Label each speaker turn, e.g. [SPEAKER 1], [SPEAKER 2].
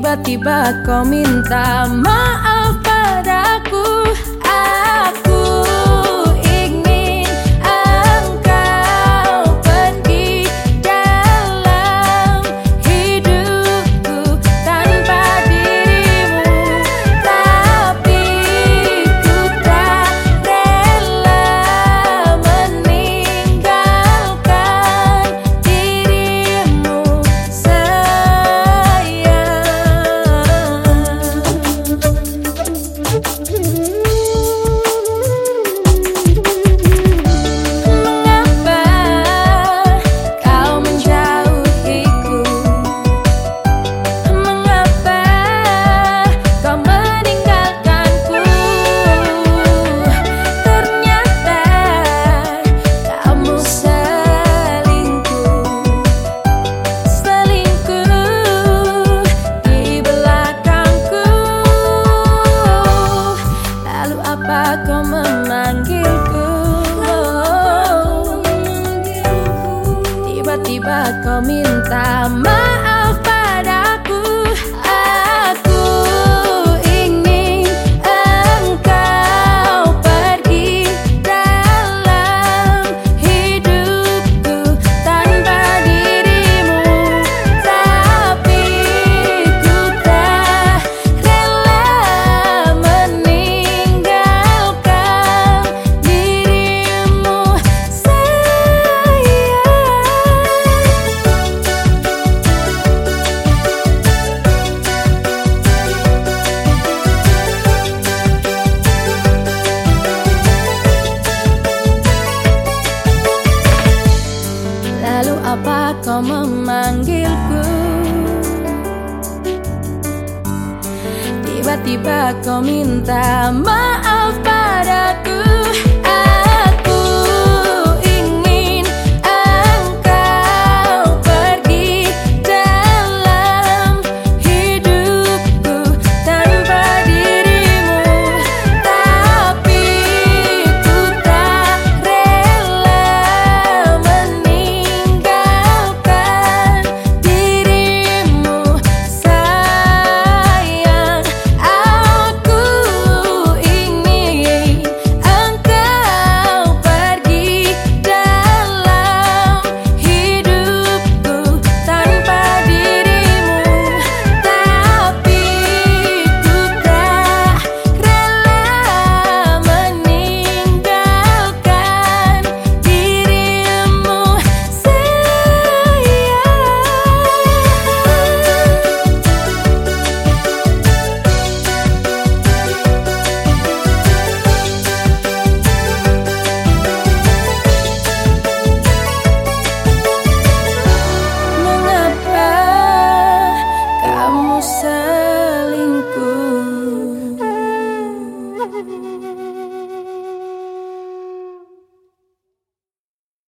[SPEAKER 1] Tiba-tiba kau minta maaf padaku tiba-tiba kau minta maaf kau memanggilku. Tiba-tiba kau minta maaf padaku